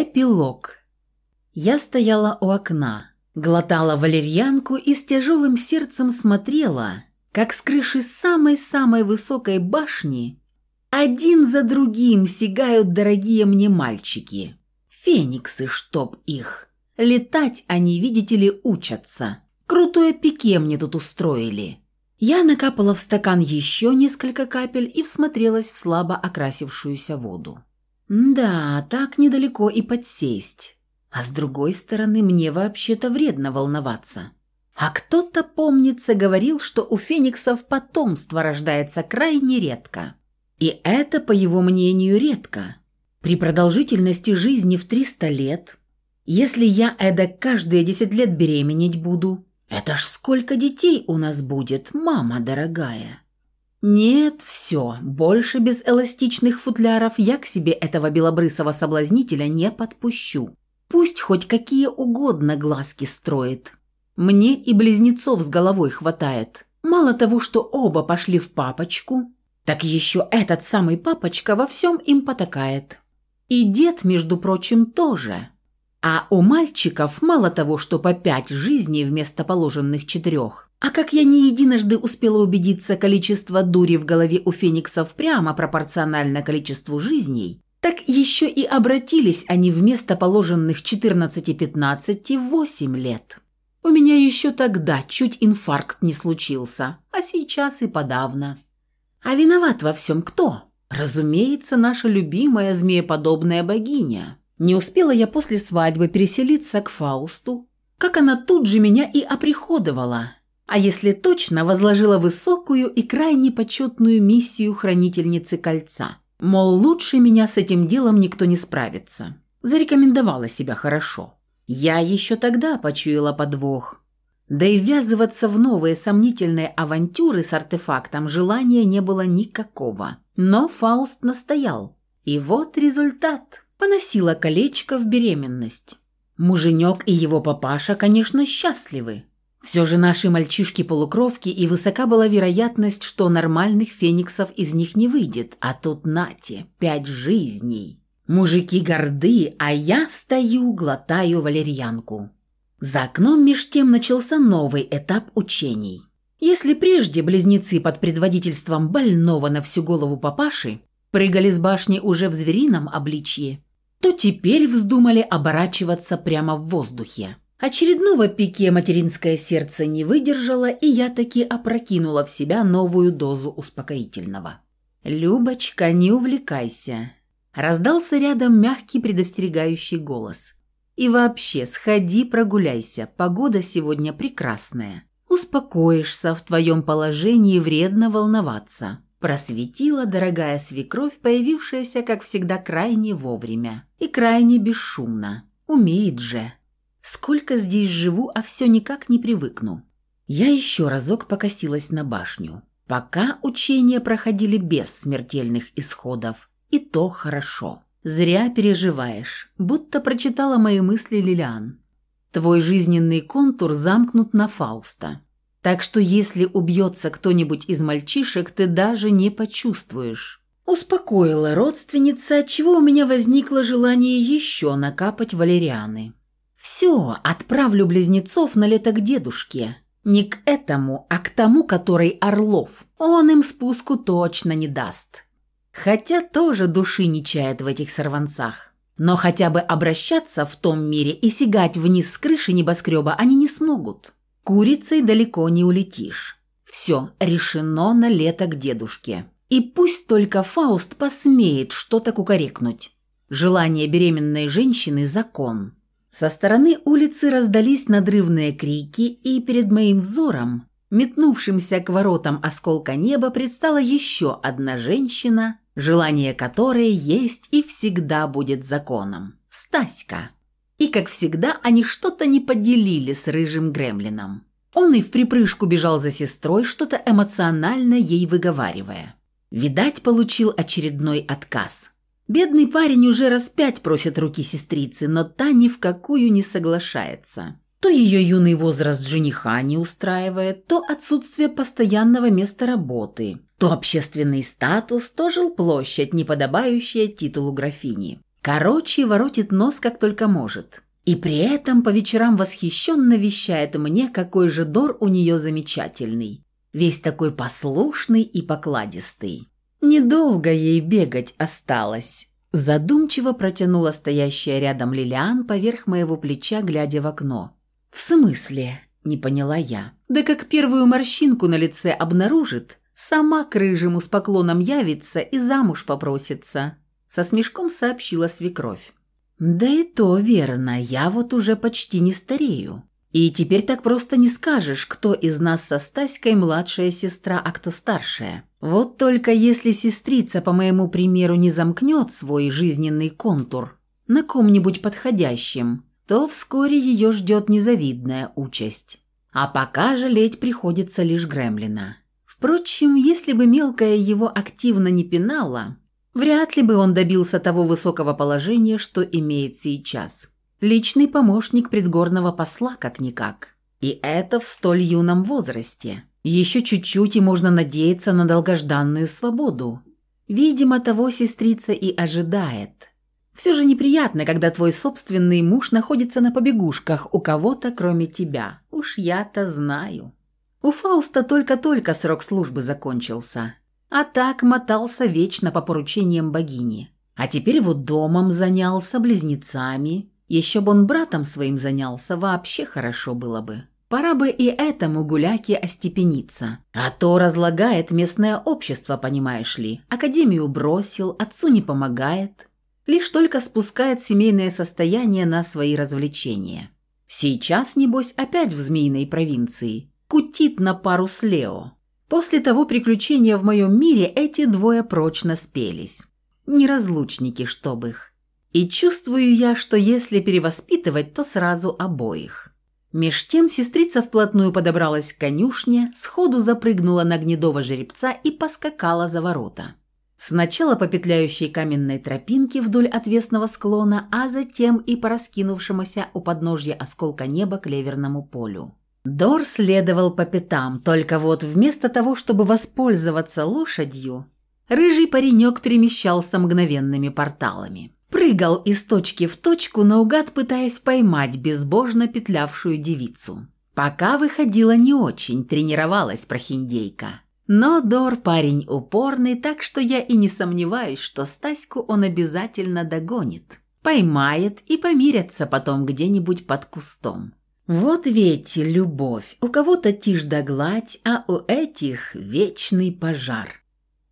Эпилог. Я стояла у окна, глотала валерьянку и с тяжелым сердцем смотрела, как с крыши самой-самой высокой башни один за другим сигают дорогие мне мальчики. Фениксы, чтоб их. Летать они, видите ли, учатся. Крутое пике мне тут устроили. Я накапала в стакан еще несколько капель и всмотрелась в слабо окрасившуюся воду. Да, так недалеко и подсесть. А с другой стороны, мне вообще-то вредно волноваться. А кто-то, помнится, говорил, что у фениксов потомство рождается крайне редко. И это, по его мнению, редко. При продолжительности жизни в 300 лет, если я эдак каждые 10 лет беременеть буду, это ж сколько детей у нас будет, мама дорогая. Нет, все, больше без эластичных футляров я к себе этого белобрысого соблазнителя не подпущу. Пусть хоть какие угодно глазки строит. Мне и близнецов с головой хватает. Мало того, что оба пошли в папочку, так еще этот самый папочка во всем им потакает. И дед, между прочим, тоже. А у мальчиков мало того, что по пять жизней вместо положенных четырех, а как я не единожды успела убедиться, количество дури в голове у фениксов прямо пропорционально количеству жизней, так еще и обратились они вместо положенных 14-15 в 8 лет. У меня еще тогда чуть инфаркт не случился, а сейчас и подавно. А виноват во всем кто? Разумеется, наша любимая змееподобная богиня. Не успела я после свадьбы переселиться к Фаусту, как она тут же меня и оприходовала – а если точно, возложила высокую и крайне почетную миссию хранительницы кольца. Мол, лучше меня с этим делом никто не справится. Зарекомендовала себя хорошо. Я еще тогда почуяла подвох. Да и ввязываться в новые сомнительные авантюры с артефактом желания не было никакого. Но Фауст настоял. И вот результат. Поносила колечко в беременность. Муженек и его папаша, конечно, счастливы. Все же наши мальчишки-полукровки, и высока была вероятность, что нормальных фениксов из них не выйдет. А тут нате, пять жизней. Мужики горды, а я стою, глотаю валерьянку. За окном меж тем начался новый этап учений. Если прежде близнецы под предводительством больного на всю голову папаши прыгали с башни уже в зверином обличье, то теперь вздумали оборачиваться прямо в воздухе. Очередного пике материнское сердце не выдержало, и я таки опрокинула в себя новую дозу успокоительного. «Любочка, не увлекайся», – раздался рядом мягкий предостерегающий голос. «И вообще, сходи прогуляйся, погода сегодня прекрасная. Успокоишься, в твоем положении вредно волноваться». Просветила дорогая свекровь, появившаяся, как всегда, крайне вовремя и крайне бесшумно. Умеет же. Сколько здесь живу, а все никак не привыкну. Я еще разок покосилась на башню. Пока учения проходили без смертельных исходов. И то хорошо. Зря переживаешь, будто прочитала мои мысли Лилиан. Твой жизненный контур замкнут на Фауста. Так что если убьется кто-нибудь из мальчишек, ты даже не почувствуешь. Успокоила родственница, отчего у меня возникло желание еще накапать валерианы. «Все, отправлю близнецов на лето к дедушке. Не к этому, а к тому, который Орлов. Он им спуску точно не даст. Хотя тоже души не чает в этих сорванцах. Но хотя бы обращаться в том мире и сигать вниз с крыши небоскреба они не смогут. Курицей далеко не улетишь. Все решено на лето к дедушке. И пусть только Фауст посмеет что-то кукарекнуть. Желание беременной женщины – закон. Со стороны улицы раздались надрывные крики, и перед моим взором, метнувшимся к воротам осколка неба, предстала еще одна женщина, желание которой есть и всегда будет законом. Стаська. И, как всегда, они что-то не поделили с рыжим гремлином. Он и в припрыжку бежал за сестрой, что-то эмоционально ей выговаривая. Видать, получил очередной отказ. Бедный парень уже раз пять просит руки сестрицы, но та ни в какую не соглашается. То ее юный возраст жениха не устраивает, то отсутствие постоянного места работы, то общественный статус, то жилплощадь, не подобающая титулу графини. Короче, воротит нос как только может. И при этом по вечерам восхищенно вещает мне, какой же Дор у нее замечательный. Весь такой послушный и покладистый. Недолго ей бегать осталось. Задумчиво протянула стоящая рядом Лилиан поверх моего плеча, глядя в окно. «В смысле?» – не поняла я. «Да как первую морщинку на лице обнаружит, сама к рыжему с поклоном явится и замуж попросится», – со смешком сообщила свекровь. «Да и то верно, я вот уже почти не старею. И теперь так просто не скажешь, кто из нас со Стаськой младшая сестра, а кто старшая. Вот только если сестрица, по моему примеру, не замкнет свой жизненный контур на ком-нибудь подходящем, то вскоре ее ждет незавидная участь. А пока жалеть приходится лишь Гремлина. Впрочем, если бы мелкая его активно не пинала, вряд ли бы он добился того высокого положения, что имеет сейчас. Личный помощник предгорного посла как-никак. И это в столь юном возрасте. Еще чуть-чуть и можно надеяться на долгожданную свободу. Видимо, того сестрица и ожидает. Все же неприятно, когда твой собственный муж находится на побегушках у кого-то, кроме тебя. Уж я-то знаю. У Фауста только-только срок службы закончился. А так мотался вечно по поручениям богини. А теперь вот домом занялся, близнецами, еще бы он братом своим занялся, вообще хорошо было бы. Пора бы и этому гуляке остепениться. А то разлагает местное общество, понимаешь ли. Академию бросил, отцу не помогает. Лишь только спускает семейное состояние на свои развлечения. Сейчас, небось, опять в Змеиной провинции. Кутит на пару с Лео. После того приключения в моем мире эти двое прочно спелись. Неразлучники, чтоб их. И чувствую я, что если перевоспитывать, то сразу обоих. Меж тем сестрица вплотную подобралась к конюшне, сходу запрыгнула на гнедого жеребца и поскакала за ворота. Сначала по петляющей каменной тропинке вдоль отвесного склона, а затем и по раскинувшемуся у подножья осколка неба к леверному полю. Дор следовал по пятам, только вот вместо того, чтобы воспользоваться лошадью, рыжий паренек перемещался мгновенными порталами. Прыгал из точки в точку, наугад пытаясь поймать безбожно петлявшую девицу. Пока выходила не очень, тренировалась прохиндейка. Но Дор парень упорный, так что я и не сомневаюсь, что Стаську он обязательно догонит. Поймает и помирятся потом где-нибудь под кустом. Вот ведь любовь. У кого-то тишь да гладь, а у этих вечный пожар.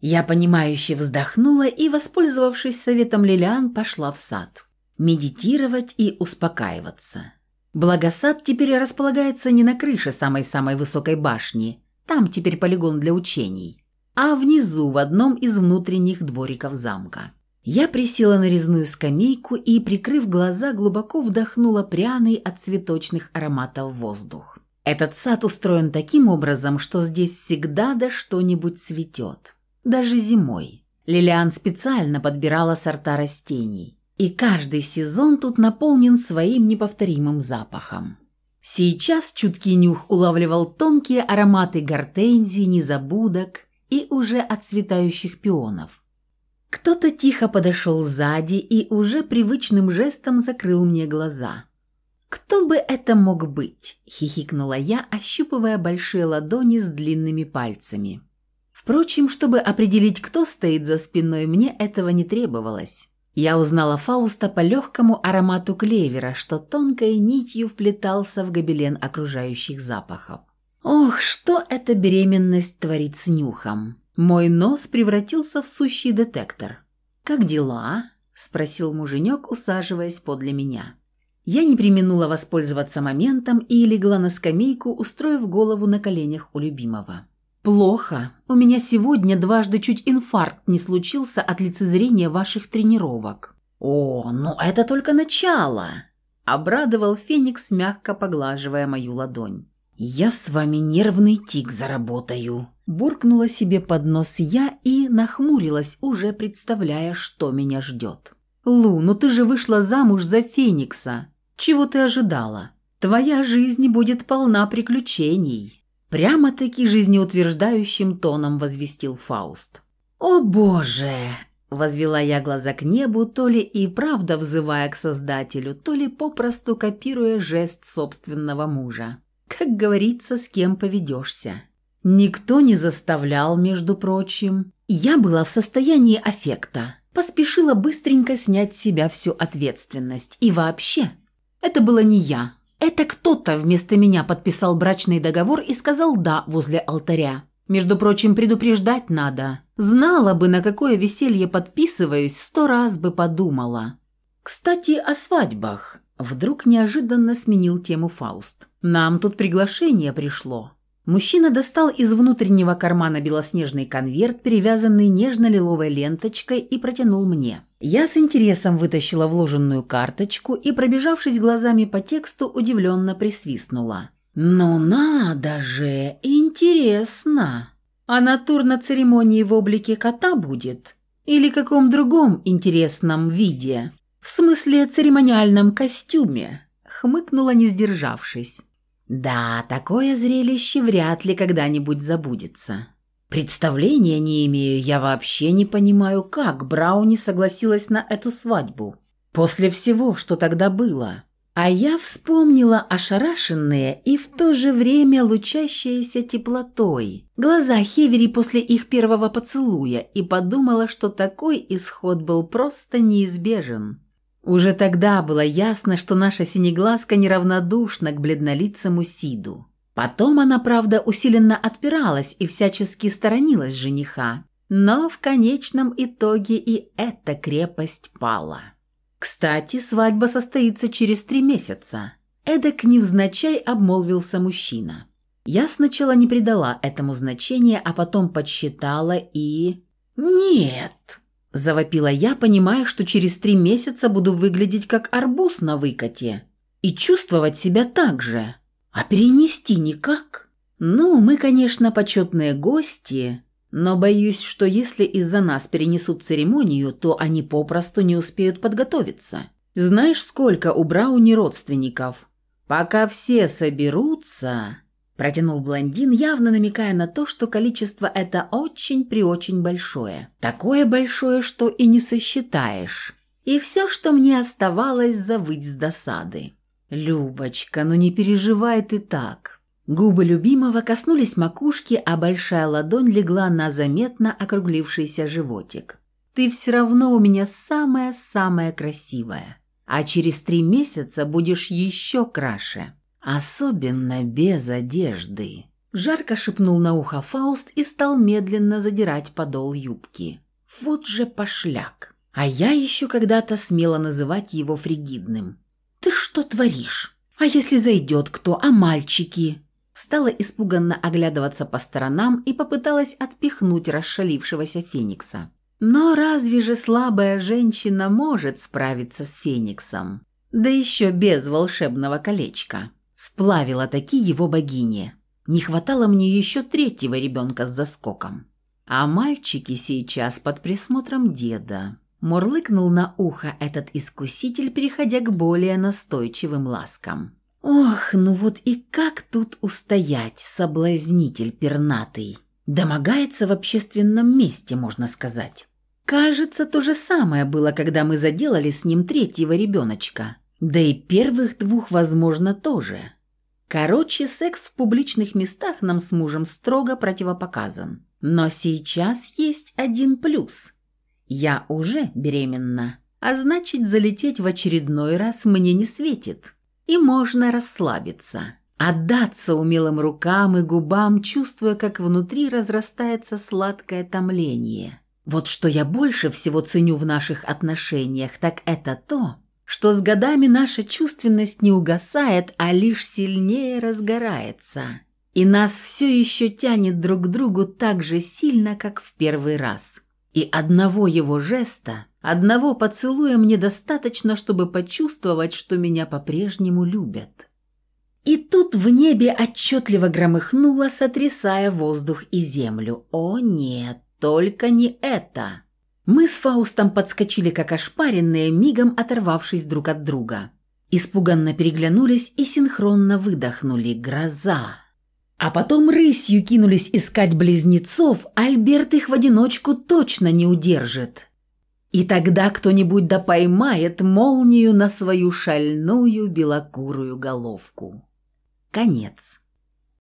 Я понимающе вздохнула и, воспользовавшись советом Лилиан, пошла в сад. Медитировать и успокаиваться. Благо сад теперь располагается не на крыше самой-самой высокой башни, там теперь полигон для учений, а внизу в одном из внутренних двориков замка. Я присела на резную скамейку и, прикрыв глаза, глубоко вдохнула пряный от цветочных ароматов воздух. Этот сад устроен таким образом, что здесь всегда да что-нибудь цветет даже зимой. Лилиан специально подбирала сорта растений, и каждый сезон тут наполнен своим неповторимым запахом. Сейчас чуткий нюх улавливал тонкие ароматы гортензий, незабудок и уже отцветающих пионов. Кто-то тихо подошел сзади и уже привычным жестом закрыл мне глаза. «Кто бы это мог быть?» – хихикнула я, ощупывая большие ладони с длинными пальцами. Впрочем, чтобы определить, кто стоит за спиной, мне этого не требовалось. Я узнала Фауста по легкому аромату клевера, что тонкой нитью вплетался в гобелен окружающих запахов. Ох, что эта беременность творит с нюхом. Мой нос превратился в сущий детектор. «Как дела?» – спросил муженек, усаживаясь подле меня. Я не применула воспользоваться моментом и легла на скамейку, устроив голову на коленях у любимого. «Плохо. У меня сегодня дважды чуть инфаркт не случился от лицезрения ваших тренировок». «О, ну это только начало!» – обрадовал Феникс, мягко поглаживая мою ладонь. «Я с вами нервный тик заработаю», – буркнула себе под нос я и нахмурилась, уже представляя, что меня ждет. «Лу, ну ты же вышла замуж за Феникса. Чего ты ожидала? Твоя жизнь будет полна приключений». Прямо-таки жизнеутверждающим тоном возвестил Фауст. «О боже!» Возвела я глаза к небу, то ли и правда взывая к Создателю, то ли попросту копируя жест собственного мужа. Как говорится, с кем поведешься. Никто не заставлял, между прочим. Я была в состоянии аффекта. Поспешила быстренько снять с себя всю ответственность. И вообще, это было не я. Это кто-то вместо меня подписал брачный договор и сказал «да» возле алтаря. Между прочим, предупреждать надо. Знала бы, на какое веселье подписываюсь, сто раз бы подумала. Кстати, о свадьбах. Вдруг неожиданно сменил тему Фауст. Нам тут приглашение пришло. Мужчина достал из внутреннего кармана белоснежный конверт, перевязанный нежно-лиловой ленточкой, и протянул мне. Я с интересом вытащила вложенную карточку и, пробежавшись глазами по тексту, удивленно присвистнула. «Ну надо же! Интересно! А натур на церемонии в облике кота будет? Или каком другом интересном виде? В смысле церемониальном костюме?» Хмыкнула, не сдержавшись. «Да, такое зрелище вряд ли когда-нибудь забудется. Представления не имею, я вообще не понимаю, как Брауни согласилась на эту свадьбу. После всего, что тогда было». А я вспомнила ошарашенные и в то же время лучащиеся теплотой глаза Хевери после их первого поцелуя и подумала, что такой исход был просто неизбежен. Уже тогда было ясно, что наша синеглазка неравнодушна к бледнолицему Сиду. Потом она, правда, усиленно отпиралась и всячески сторонилась жениха, но в конечном итоге и эта крепость пала. Кстати, свадьба состоится через три месяца. Эдак невзначай обмолвился мужчина. Я сначала не придала этому значения, а потом подсчитала и... «Нет!» – завопила я, понимая, что через три месяца буду выглядеть как арбуз на выкате. И чувствовать себя так же. А перенести никак. Ну, мы, конечно, почетные гости, но боюсь, что если из-за нас перенесут церемонию, то они попросту не успеют подготовиться. Знаешь, сколько у Брауни родственников? Пока все соберутся, протянул блондин, явно намекая на то, что количество это очень при очень большое. Такое большое, что и не сосчитаешь. И все, что мне оставалось, завыть с досады. Любочка, ну не переживай ты так. Губы любимого коснулись макушки, а большая ладонь легла на заметно округлившийся животик. «Ты все равно у меня самая-самая красивая, а через три месяца будешь еще краше, особенно без одежды». Жарко шепнул на ухо Фауст и стал медленно задирать подол юбки. Вот же пошляк. А я еще когда-то смела называть его фригидным. «Ты что творишь? А если зайдет кто, а мальчики?» стала испуганно оглядываться по сторонам и попыталась отпихнуть расшалившегося Феникса. Но разве же слабая женщина может справиться с Фениксом? Да еще без волшебного колечка. Сплавила такие его богини. Не хватало мне еще третьего ребенка с заскоком. А мальчики сейчас под присмотром деда. Мурлыкнул на ухо этот искуситель, переходя к более настойчивым ласкам. Ох, ну вот и как тут устоять, соблазнитель пернатый? Домогается в общественном месте, можно сказать. Кажется, то же самое было, когда мы заделали с ним третьего ребеночка. Да и первых двух, возможно, тоже. Короче, секс в публичных местах нам с мужем строго противопоказан. Но сейчас есть один плюс. Я уже беременна, а значит, залететь в очередной раз мне не светит и можно расслабиться. Отдаться умелым рукам и губам, чувствуя, как внутри разрастается сладкое томление. Вот что я больше всего ценю в наших отношениях, так это то, что с годами наша чувственность не угасает, а лишь сильнее разгорается. И нас все еще тянет друг к другу так же сильно, как в первый раз. И одного его жеста Одного поцелуя мне достаточно, чтобы почувствовать, что меня по-прежнему любят. И тут в небе отчетливо громыхнуло, сотрясая воздух и землю. О нет, только не это. Мы с Фаустом подскочили, как ошпаренные, мигом оторвавшись друг от друга. Испуганно переглянулись и синхронно выдохнули «Гроза!». А потом рысью кинулись искать близнецов, Альберт их в одиночку точно не удержит. И тогда кто-нибудь да поймает молнию на свою шальную белокурую головку. Конец.